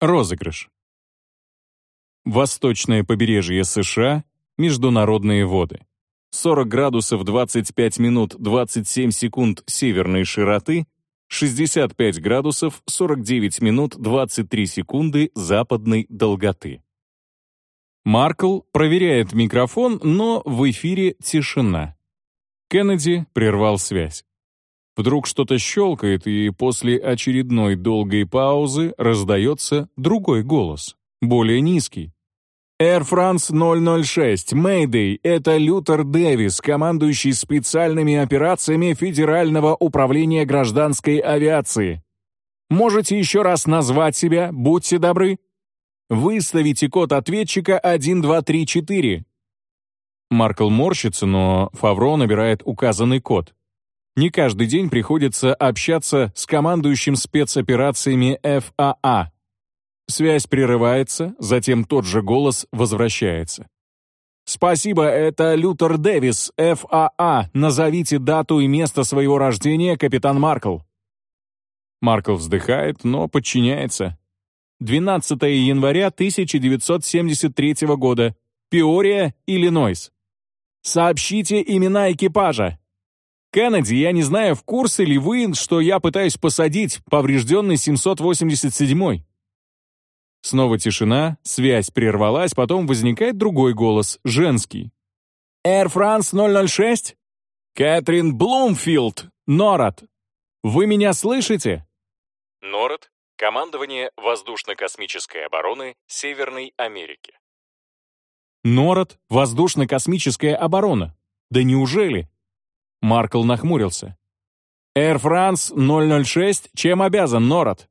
Розыгрыш. Восточное побережье США, международные воды. 40 градусов 25 минут 27 секунд северной широты, 65 градусов 49 минут 23 секунды западной долготы. Маркл проверяет микрофон, но в эфире тишина. Кеннеди прервал связь. Вдруг что-то щелкает, и после очередной долгой паузы раздается другой голос, более низкий. Air France 006, Mayday, это Лютер Дэвис, командующий специальными операциями Федерального управления гражданской авиации. Можете еще раз назвать себя, будьте добры. Выставите код ответчика 1234. Маркл морщится, но Фавро набирает указанный код. Не каждый день приходится общаться с командующим спецоперациями ФАА. Связь прерывается, затем тот же голос возвращается. «Спасибо, это Лютер Дэвис, ФАА. Назовите дату и место своего рождения, капитан Маркл». Маркл вздыхает, но подчиняется. 12 января 1973 года. Пиория, Иллинойс. Сообщите имена экипажа. Кеннеди, я не знаю, в курсе ли вы, что я пытаюсь посадить поврежденный 787-й. Снова тишина, связь прервалась, потом возникает другой голос, женский. «Air France 006? Кэтрин Блумфилд, Норад. Вы меня слышите?» Норад — командование воздушно-космической обороны Северной Америки. «Норад — воздушно-космическая оборона. Да неужели?» Маркл нахмурился. «Air France 006 чем обязан, Норад?»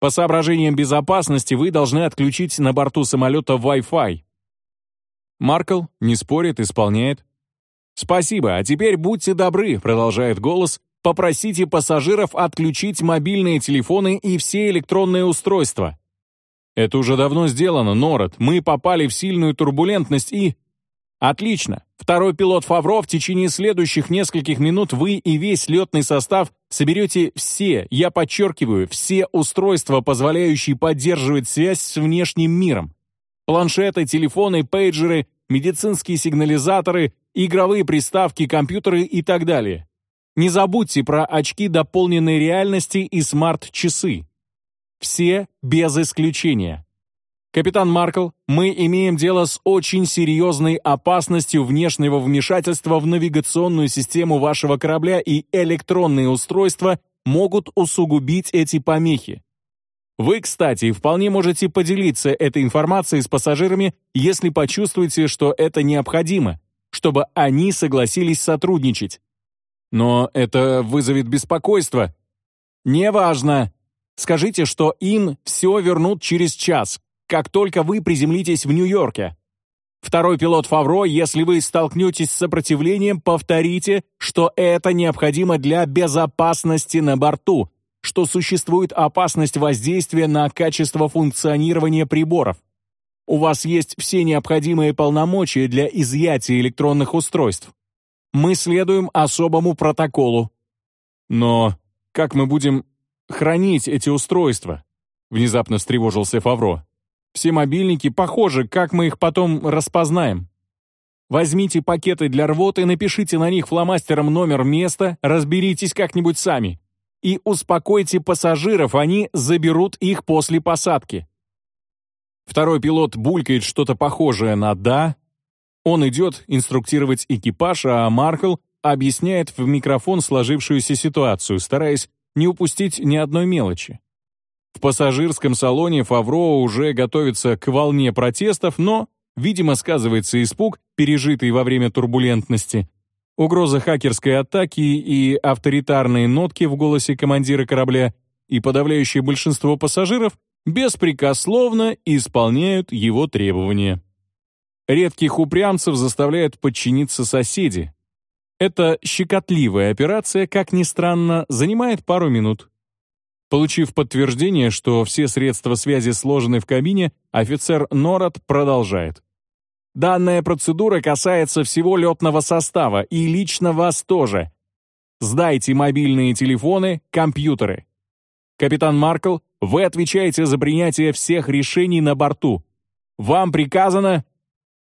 По соображениям безопасности вы должны отключить на борту самолета Wi-Fi. Маркл не спорит, исполняет. «Спасибо, а теперь будьте добры», — продолжает голос, «попросите пассажиров отключить мобильные телефоны и все электронные устройства». «Это уже давно сделано, Норот. Мы попали в сильную турбулентность и...» Отлично. Второй пилот Фавро в течение следующих нескольких минут вы и весь летный состав соберете все, я подчеркиваю, все устройства, позволяющие поддерживать связь с внешним миром. Планшеты, телефоны, пейджеры, медицинские сигнализаторы, игровые приставки, компьютеры и так далее. Не забудьте про очки дополненной реальности и смарт-часы. Все без исключения. Капитан Маркл, мы имеем дело с очень серьезной опасностью внешнего вмешательства в навигационную систему вашего корабля, и электронные устройства могут усугубить эти помехи. Вы, кстати, вполне можете поделиться этой информацией с пассажирами, если почувствуете, что это необходимо, чтобы они согласились сотрудничать. Но это вызовет беспокойство. Неважно. Скажите, что им все вернут через час, как только вы приземлитесь в Нью-Йорке. Второй пилот Фавро, если вы столкнетесь с сопротивлением, повторите, что это необходимо для безопасности на борту, что существует опасность воздействия на качество функционирования приборов. У вас есть все необходимые полномочия для изъятия электронных устройств. Мы следуем особому протоколу. Но как мы будем хранить эти устройства? Внезапно встревожился Фавро. Все мобильники похожи, как мы их потом распознаем? Возьмите пакеты для рвоты, напишите на них фломастером номер места, разберитесь как-нибудь сами. И успокойте пассажиров, они заберут их после посадки. Второй пилот булькает что-то похожее на «да». Он идет инструктировать экипаж, а Маркл объясняет в микрофон сложившуюся ситуацию, стараясь не упустить ни одной мелочи. В пассажирском салоне Фавро уже готовится к волне протестов, но, видимо, сказывается испуг, пережитый во время турбулентности, угроза хакерской атаки и авторитарные нотки в голосе командира корабля, и подавляющее большинство пассажиров беспрекословно исполняют его требования. Редких упрямцев заставляют подчиниться соседи. Эта щекотливая операция, как ни странно, занимает пару минут. Получив подтверждение, что все средства связи сложены в кабине, офицер Норад продолжает. «Данная процедура касается всего летного состава и лично вас тоже. Сдайте мобильные телефоны, компьютеры. Капитан Маркл, вы отвечаете за принятие всех решений на борту. Вам приказано...»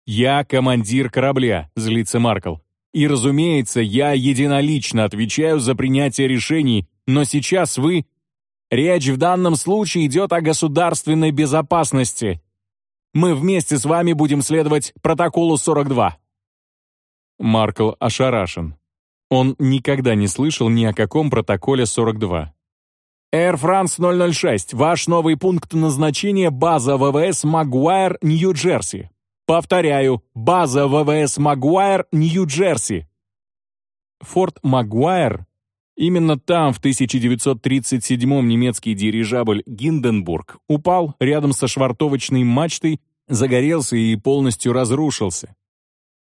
«Я командир корабля», — злится Маркл. «И, разумеется, я единолично отвечаю за принятие решений, но сейчас вы...» «Речь в данном случае идет о государственной безопасности. Мы вместе с вами будем следовать протоколу 42». Маркл ошарашен. Он никогда не слышал ни о каком протоколе 42. Air France 006, ваш новый пункт назначения – база ВВС Магуайр, Нью-Джерси. Повторяю, база ВВС Магуайр, Нью-Джерси. Форт Магуайр Именно там в 1937-м немецкий дирижабль «Гинденбург» упал рядом со швартовочной мачтой, загорелся и полностью разрушился.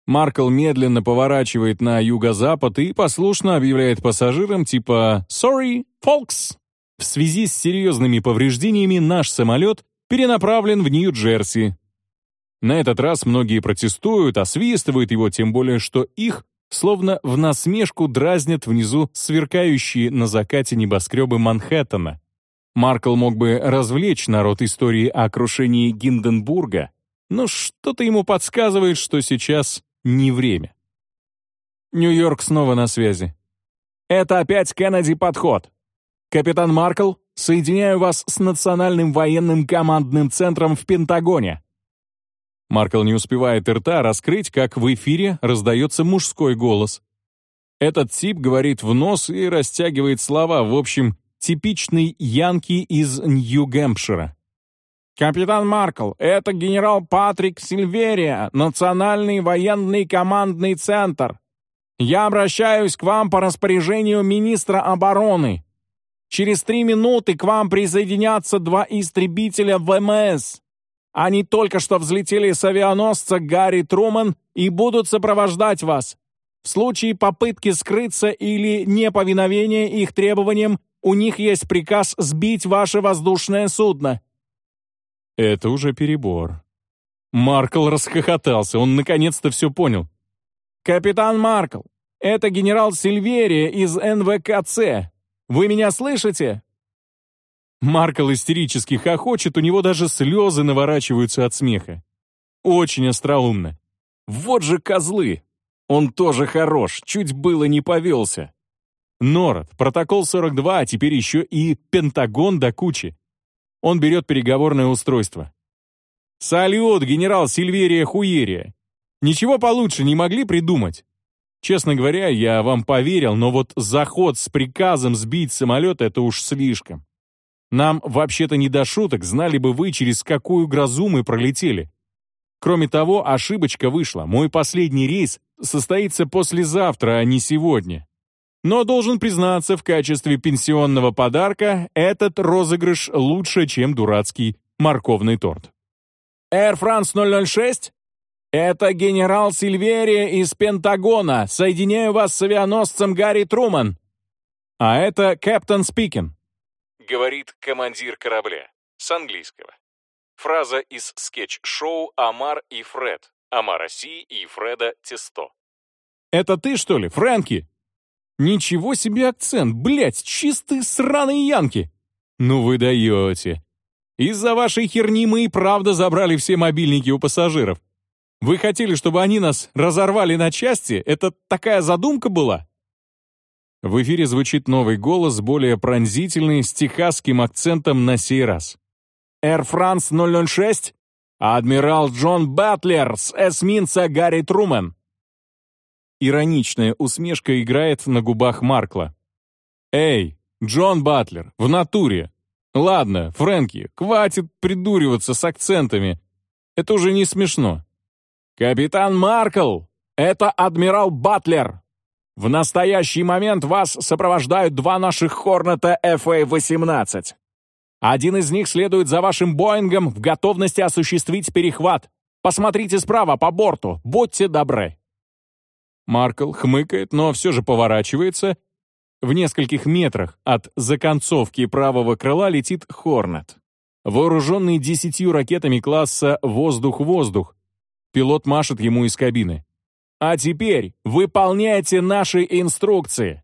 Маркл медленно поворачивает на юго-запад и послушно объявляет пассажирам типа «Sorry, folks!» В связи с серьезными повреждениями наш самолет перенаправлен в Нью-Джерси. На этот раз многие протестуют, освистывают его, тем более, что их, словно в насмешку, дразнят внизу сверкающие на закате небоскребы Манхэттена. Маркл мог бы развлечь народ историей о крушении Гинденбурга, но что-то ему подсказывает, что сейчас не время. Нью-Йорк снова на связи. «Это опять Кеннеди подход. «Капитан Маркл, соединяю вас с Национальным военным командным центром в Пентагоне». Маркл не успевает рта раскрыть, как в эфире раздается мужской голос. Этот тип говорит в нос и растягивает слова, в общем, типичный янки из Нью-Гэмпшира. «Капитан Маркл, это генерал Патрик Сильверия, Национальный военный командный центр. Я обращаюсь к вам по распоряжению министра обороны. Через три минуты к вам присоединятся два истребителя ВМС. Они только что взлетели с авианосца Гарри Труман и будут сопровождать вас. В случае попытки скрыться или неповиновения их требованиям, у них есть приказ сбить ваше воздушное судно». Это уже перебор. Маркл расхохотался, он наконец-то все понял. «Капитан Маркл, это генерал Сильверия из НВКЦ. Вы меня слышите?» Маркл истерически хохочет, у него даже слезы наворачиваются от смеха. Очень остроумно. Вот же козлы! Он тоже хорош, чуть было не повелся. Нород, протокол 42, а теперь еще и Пентагон до кучи. Он берет переговорное устройство. «Салют, генерал Сильверия Хуерия! Ничего получше не могли придумать?» Честно говоря, я вам поверил, но вот заход с приказом сбить самолет — это уж слишком. Нам вообще-то не до шуток, знали бы вы, через какую грозу мы пролетели. Кроме того, ошибочка вышла. Мой последний рейс состоится послезавтра, а не сегодня. Но должен признаться, в качестве пенсионного подарка этот розыгрыш лучше, чем дурацкий морковный торт. Air France 006? «Это генерал Сильверия из Пентагона. Соединяю вас с авианосцем Гарри Труман». «А это captain speaking», — говорит командир корабля с английского. Фраза из скетч-шоу «Омар и Фред». Омара Си и Фреда Тесто. «Это ты, что ли, Фрэнки?» «Ничего себе акцент, блядь, чистые сраные янки!» «Ну вы даете!» «Из-за вашей херни мы и правда забрали все мобильники у пассажиров. Вы хотели, чтобы они нас разорвали на части? Это такая задумка была?» В эфире звучит новый голос, более пронзительный, с техасским акцентом на сей раз. «Air France 006? Адмирал Джон Батлер с эсминца Гарри Трумэн!» Ироничная усмешка играет на губах Маркла. «Эй, Джон Батлер, в натуре! Ладно, Фрэнки, хватит придуриваться с акцентами. Это уже не смешно. «Капитан Маркл, это адмирал Батлер. В настоящий момент вас сопровождают два наших Хорнета FA-18. Один из них следует за вашим Боингом в готовности осуществить перехват. Посмотрите справа по борту, будьте добры». Маркл хмыкает, но все же поворачивается. В нескольких метрах от законцовки правого крыла летит Хорнет, вооруженный десятью ракетами класса «Воздух-воздух», Пилот машет ему из кабины. «А теперь выполняйте наши инструкции.